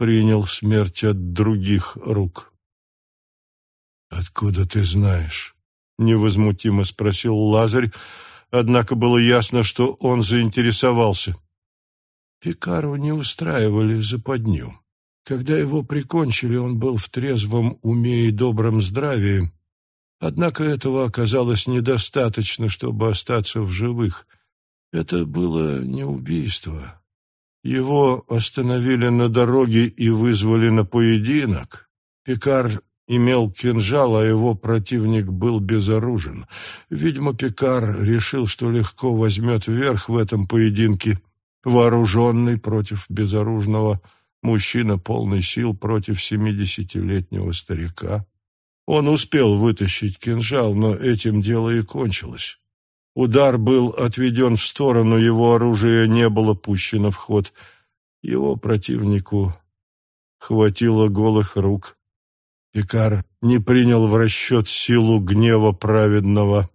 принял смерть от других рук. «Откуда ты знаешь?» — невозмутимо спросил Лазарь, однако было ясно, что он заинтересовался. Пикару не устраивали западню. Когда его прикончили, он был в трезвом уме и добром здравии, однако этого оказалось недостаточно, чтобы остаться в живых. Это было не убийство. Его остановили на дороге и вызвали на поединок. Пикар имел кинжал, а его противник был безоружен. Видимо, Пикар решил, что легко возьмет верх в этом поединке, вооруженный против безоружного мужчина полный сил против семидесятилетнего старика. Он успел вытащить кинжал, но этим дело и кончилось. Удар был отведен в сторону, его оружие не было пущено в ход. Его противнику хватило голых рук. Пикар не принял в расчет силу гнева праведного.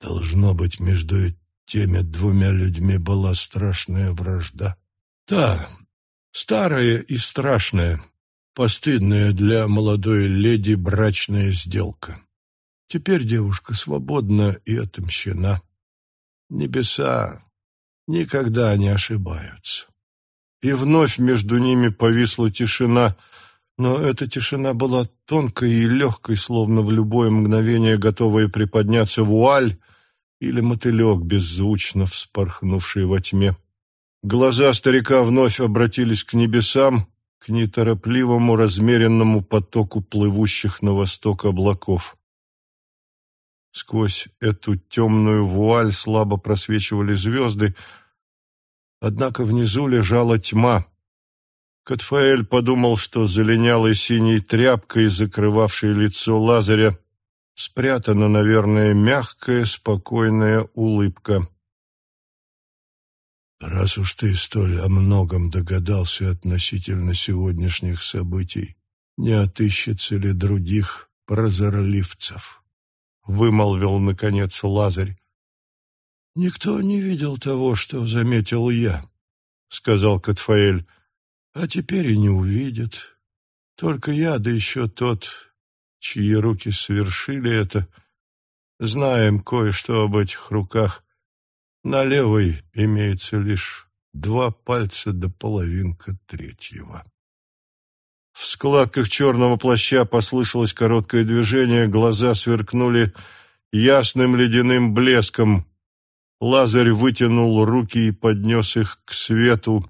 Должно быть, между теми двумя людьми была страшная вражда. Да, старая и страшная, постыдная для молодой леди брачная сделка. Теперь девушка свободна и отомщена. Небеса никогда не ошибаются. И вновь между ними повисла тишина, но эта тишина была тонкой и легкой, словно в любое мгновение готовая приподняться вуаль или мотылек, беззвучно вспорхнувший во тьме. Глаза старика вновь обратились к небесам, к неторопливому размеренному потоку плывущих на восток облаков. Сквозь эту темную вуаль слабо просвечивали звезды, однако внизу лежала тьма. Катфаэль подумал, что залинялой синей тряпкой, закрывавшей лицо Лазаря, спрятана, наверное, мягкая, спокойная улыбка. «Раз уж ты столь о многом догадался относительно сегодняшних событий, не отыщется ли других прозорливцев?» — вымолвил, наконец, Лазарь. «Никто не видел того, что заметил я», — сказал Катфаэль. «А теперь и не увидит. Только я, да еще тот, чьи руки совершили это, знаем кое-что об этих руках. На левой имеется лишь два пальца до половинка третьего». В складках черного плаща послышалось короткое движение, глаза сверкнули ясным ледяным блеском. Лазарь вытянул руки и поднес их к свету.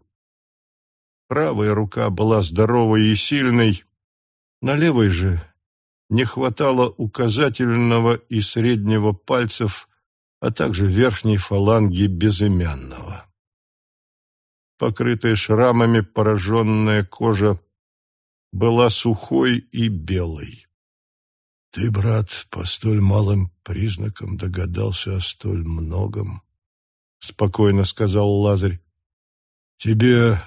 Правая рука была здоровой и сильной, на левой же не хватало указательного и среднего пальцев, а также верхней фаланги безымянного. Покрытая шрамами пораженная кожа была сухой и белой. Ты, брат, по столь малым признакам догадался о столь многом, спокойно сказал Лазарь. Тебе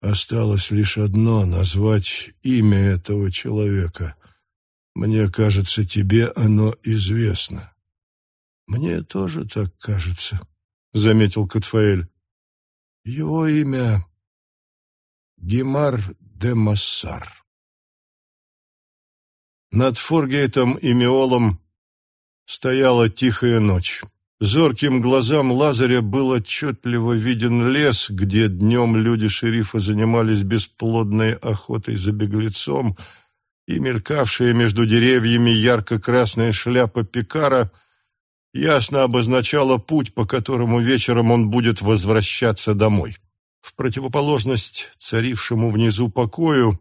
осталось лишь одно — назвать имя этого человека. Мне кажется, тебе оно известно. Мне тоже так кажется, — заметил Катфаэль. Его имя Гемар де Массар. Над Форгейтом и Миолом стояла тихая ночь. Зорким глазам Лазаря был отчетливо виден лес, где днем люди шерифа занимались бесплодной охотой за беглецом, и мелькавшая между деревьями ярко-красная шляпа Пикара ясно обозначала путь, по которому вечером он будет возвращаться домой. В противоположность царившему внизу покою,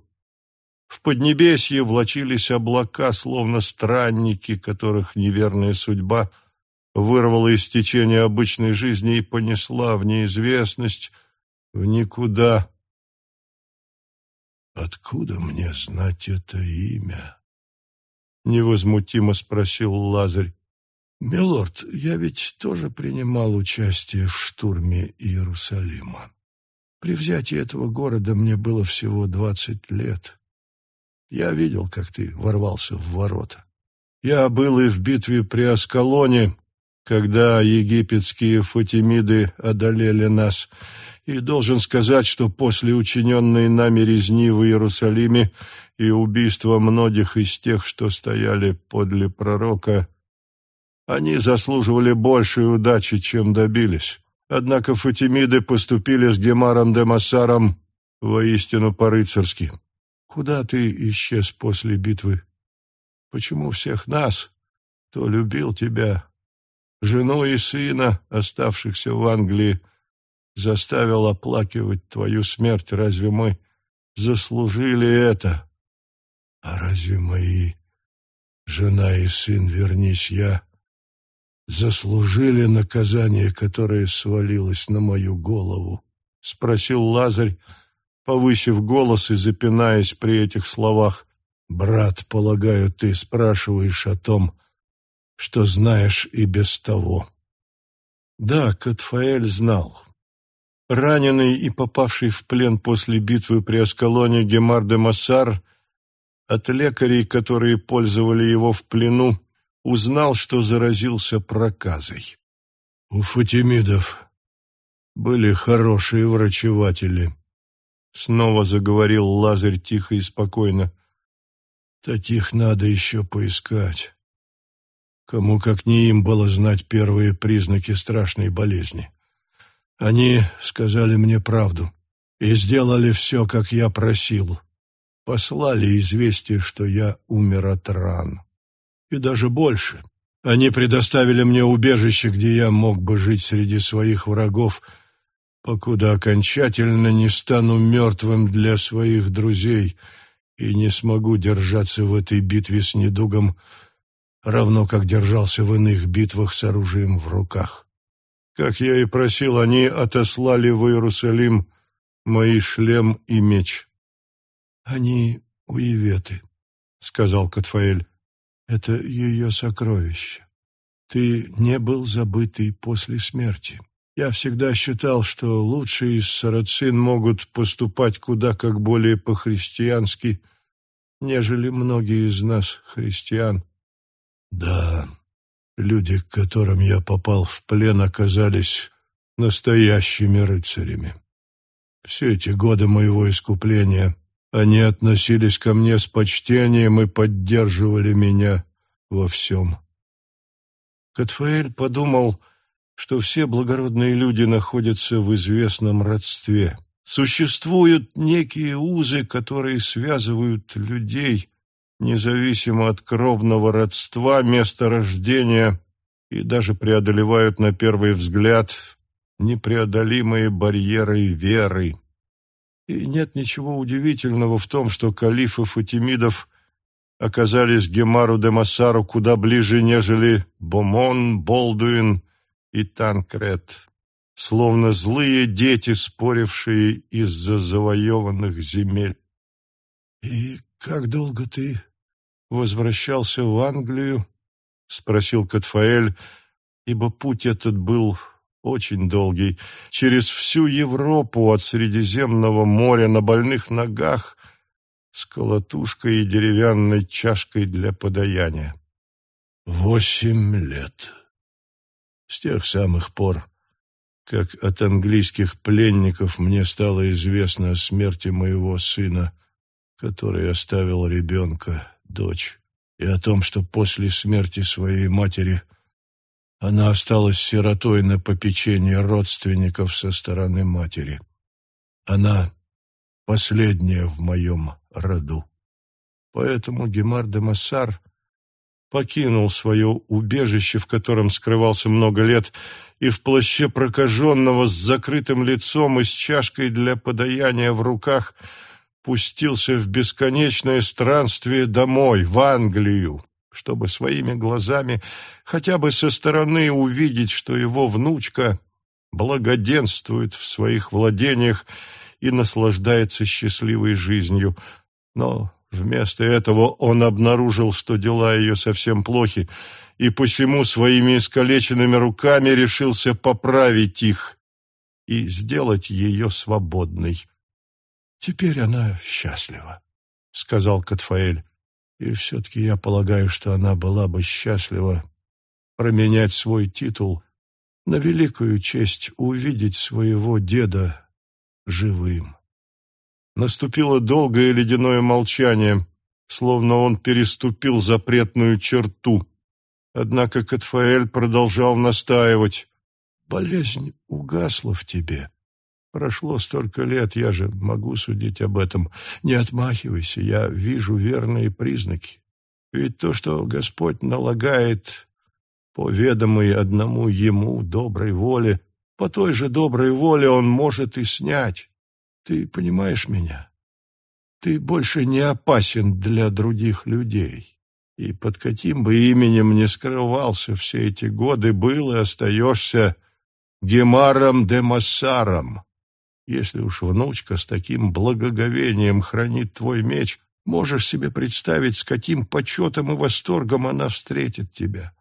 в Поднебесье влачились облака, словно странники, которых неверная судьба вырвала из течения обычной жизни и понесла в неизвестность, в никуда. «Откуда мне знать это имя?» — невозмутимо спросил Лазарь. «Милорд, я ведь тоже принимал участие в штурме Иерусалима. При взятии этого города мне было всего двадцать лет. Я видел, как ты ворвался в ворота. Я был и в битве при Аскалоне, когда египетские фатимиды одолели нас. И должен сказать, что после учиненной нами резни в Иерусалиме и убийства многих из тех, что стояли подле пророка, они заслуживали большей удачи, чем добились. Однако Фатимиды поступили с Гемаром де Массаром воистину по-рыцарски. Куда ты исчез после битвы? Почему всех нас, кто любил тебя, жену и сына, оставшихся в Англии, заставил оплакивать твою смерть? Разве мы заслужили это? А разве мои жена и сын, вернись я, заслужили наказание, которое свалилось на мою голову? — спросил Лазарь, повысив голос и запинаясь при этих словах. «Брат, полагаю, ты спрашиваешь о том, что знаешь и без того». Да, Катфаэль знал. Раненый и попавший в плен после битвы при Аскалоне Гемар де Массар от лекарей, которые пользовали его в плену, узнал, что заразился проказой. У Фатимидов были хорошие врачеватели. Снова заговорил Лазарь тихо и спокойно. Таких надо еще поискать. Кому как не им было знать первые признаки страшной болезни. Они сказали мне правду и сделали все, как я просил. Послали известие, что я умер от ран и даже больше. Они предоставили мне убежище, где я мог бы жить среди своих врагов, покуда окончательно не стану мертвым для своих друзей и не смогу держаться в этой битве с недугом, равно как держался в иных битвах с оружием в руках. Как я и просил, они отослали в Иерусалим мои шлем и меч. — Они у Иветы, — сказал Катфаэль. Это ее сокровище. Ты не был забытый после смерти. Я всегда считал, что лучшие из сарацин могут поступать куда как более по-христиански, нежели многие из нас, христиан. Да, люди, к которым я попал в плен, оказались настоящими рыцарями. Все эти годы моего искупления они относились ко мне с почтением и поддерживали меня во всем. Катфаэль подумал, что все благородные люди находятся в известном родстве. Существуют некие узы, которые связывают людей, независимо от кровного родства, места рождения, и даже преодолевают на первый взгляд непреодолимые барьеры веры. И нет ничего удивительного в том, что калифы Фатимидов оказались Гемару де Массару куда ближе, нежели Бомон, Болдуин и Танкрет, словно злые дети, спорившие из-за завоеванных земель. «И как долго ты возвращался в Англию?» — спросил Катфаэль, ибо путь этот был очень долгий, через всю Европу от Средиземного моря на больных ногах с колотушкой и деревянной чашкой для подаяния. Восемь лет. С тех самых пор, как от английских пленников мне стало известно о смерти моего сына, который оставил ребенка, дочь, и о том, что после смерти своей матери – она осталась сиротой на попечение родственников со стороны матери. Она последняя в моем роду. Поэтому Гемар де Массар покинул свое убежище, в котором скрывался много лет, и в плаще прокаженного с закрытым лицом и с чашкой для подаяния в руках пустился в бесконечное странствие домой, в Англию чтобы своими глазами хотя бы со стороны увидеть, что его внучка благоденствует в своих владениях и наслаждается счастливой жизнью. Но вместо этого он обнаружил, что дела ее совсем плохи, и посему своими искалеченными руками решился поправить их и сделать ее свободной. «Теперь она счастлива», — сказал Катфаэль. И все-таки я полагаю, что она была бы счастлива променять свой титул на великую честь увидеть своего деда живым. Наступило долгое ледяное молчание, словно он переступил запретную черту. Однако Катфаэль продолжал настаивать. «Болезнь угасла в тебе. Прошло столько лет, я же могу судить об этом. Не отмахивайся, я вижу верные признаки. Ведь то, что Господь налагает по ведомой одному Ему доброй воле, по той же доброй воле Он может и снять. Ты понимаешь меня? Ты больше не опасен для других людей. И под каким бы именем ни скрывался все эти годы, был и остаешься Гемаром де Массаром. Если уж внучка с таким благоговением хранит твой меч, можешь себе представить, с каким почетом и восторгом она встретит тебя.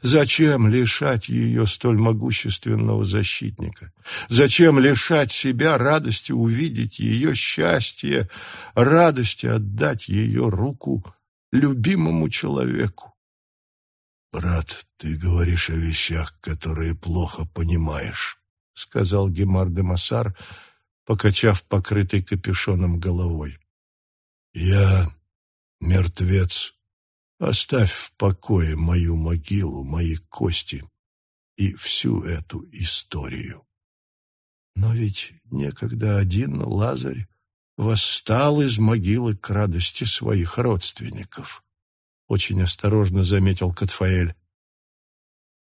Зачем лишать ее столь могущественного защитника? Зачем лишать себя радости увидеть ее счастье, радости отдать ее руку любимому человеку? «Брат, ты говоришь о вещах, которые плохо понимаешь», — сказал Гемар де Массар, покачав покрытой капюшоном головой. «Я мертвец. Оставь в покое мою могилу, мои кости и всю эту историю». Но ведь некогда один Лазарь восстал из могилы к радости своих родственников. Очень осторожно заметил Катфаэль.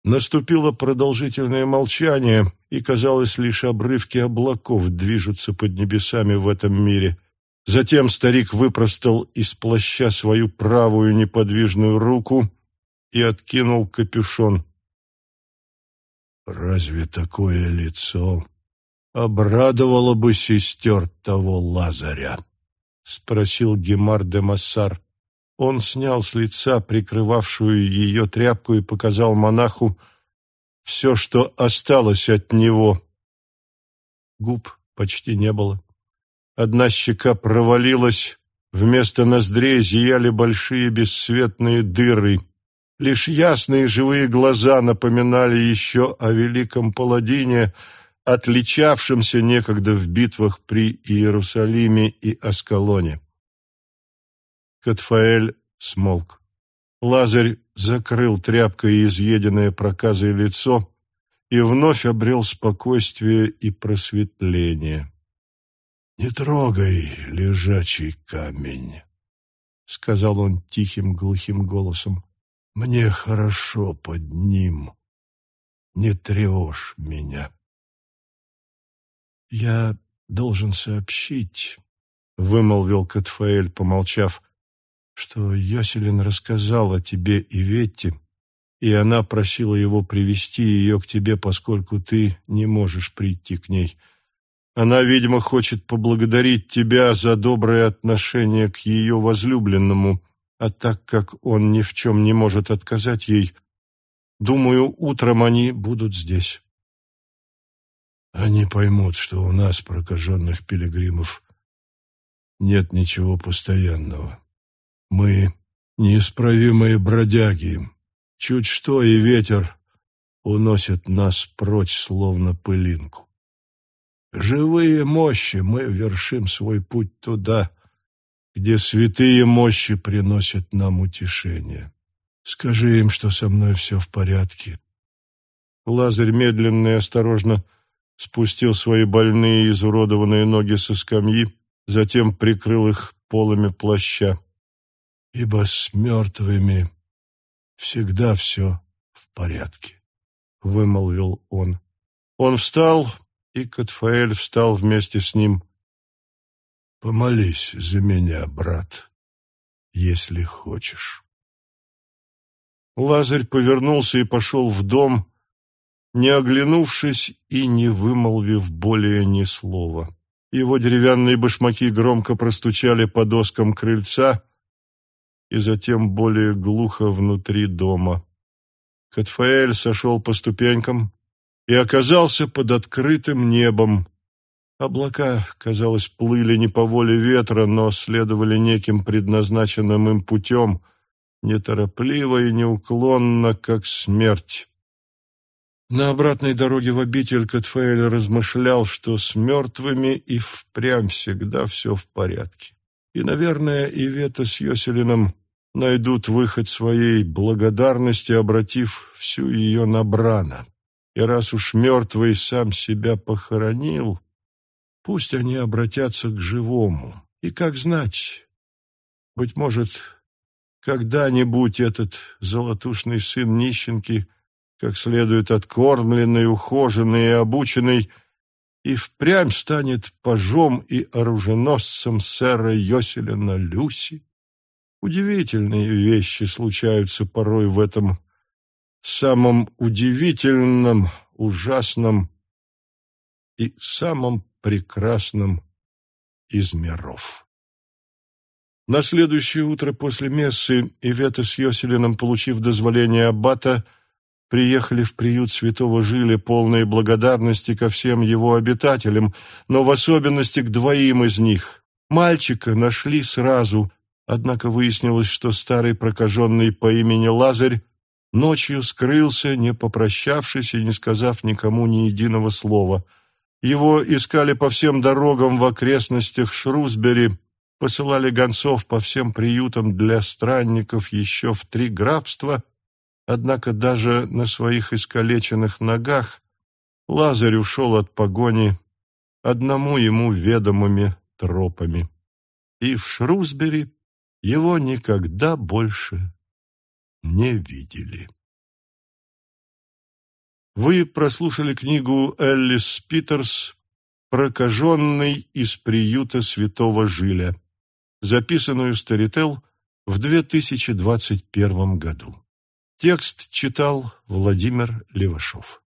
Наступило продолжительное молчание, и, казалось, лишь обрывки облаков движутся под небесами в этом мире. Затем старик выпростал из плаща свою правую неподвижную руку и откинул капюшон. «Разве такое лицо обрадовало бы сестер того Лазаря?» — спросил Гемар де Массар. Он снял с лица прикрывавшую ее тряпку и показал монаху все, что осталось от него. Губ почти не было. Одна щека провалилась, вместо ноздрей зияли большие бесцветные дыры. Лишь ясные живые глаза напоминали еще о великом паладине, отличавшемся некогда в битвах при Иерусалиме и Аскалоне. Катфаэль смолк. Лазарь закрыл тряпкой изъеденное проказой лицо и вновь обрел спокойствие и просветление. «Не трогай лежачий камень», — сказал он тихим глухим голосом. «Мне хорошо под ним. Не тревожь меня». «Я должен сообщить», — вымолвил Катфаэль, помолчав, что Йоселин рассказал о тебе и Ветте, и она просила его привести ее к тебе, поскольку ты не можешь прийти к ней. Она, видимо, хочет поблагодарить тебя за доброе отношение к ее возлюбленному, а так как он ни в чем не может отказать ей, думаю, утром они будут здесь. Они поймут, что у нас, прокаженных пилигримов, нет ничего постоянного. Мы неисправимые бродяги. Чуть что, и ветер уносит нас прочь, словно пылинку. Живые мощи мы вершим свой путь туда, где святые мощи приносят нам утешение. Скажи им, что со мной все в порядке. Лазарь медленно и осторожно спустил свои больные и изуродованные ноги со скамьи, затем прикрыл их полами плаща ибо с мертвыми всегда все в порядке, — вымолвил он. Он встал, и Катфаэль встал вместе с ним. «Помолись за меня, брат, если хочешь». Лазарь повернулся и пошел в дом, не оглянувшись и не вымолвив более ни слова. Его деревянные башмаки громко простучали по доскам крыльца, и затем более глухо внутри дома. Катфаэль сошел по ступенькам и оказался под открытым небом. Облака, казалось, плыли не по воле ветра, но следовали неким предназначенным им путем, неторопливо и неуклонно, как смерть. На обратной дороге в обитель Катфаэль размышлял, что с мертвыми и впрямь всегда все в порядке. И, наверное, Ивета с Йоселином найдут выход своей благодарности, обратив всю ее на Брана. И раз уж мертвый сам себя похоронил, пусть они обратятся к живому. И как знать, быть может, когда-нибудь этот золотушный сын нищенки — как следует откормленный, ухоженный и обученный, и впрямь станет пажом и оруженосцем сэра Йоселина Люси. Удивительные вещи случаются порой в этом самом удивительном, ужасном и самом прекрасном из миров. На следующее утро после мессы Ивета с Йоселином, получив дозволение аббата, приехали в приют святого Жиля полные благодарности ко всем его обитателям, но в особенности к двоим из них. Мальчика нашли сразу, однако выяснилось, что старый прокаженный по имени Лазарь ночью скрылся, не попрощавшись и не сказав никому ни единого слова. Его искали по всем дорогам в окрестностях Шрусбери, посылали гонцов по всем приютам для странников еще в три графства – Однако даже на своих искалеченных ногах Лазарь ушел от погони одному ему ведомыми тропами. И в Шрусбери его никогда больше не видели. Вы прослушали книгу Эллис Питерс «Прокаженный из приюта святого Жиля», записанную Старител в 2021 году. Текст читал Владимир Левашов.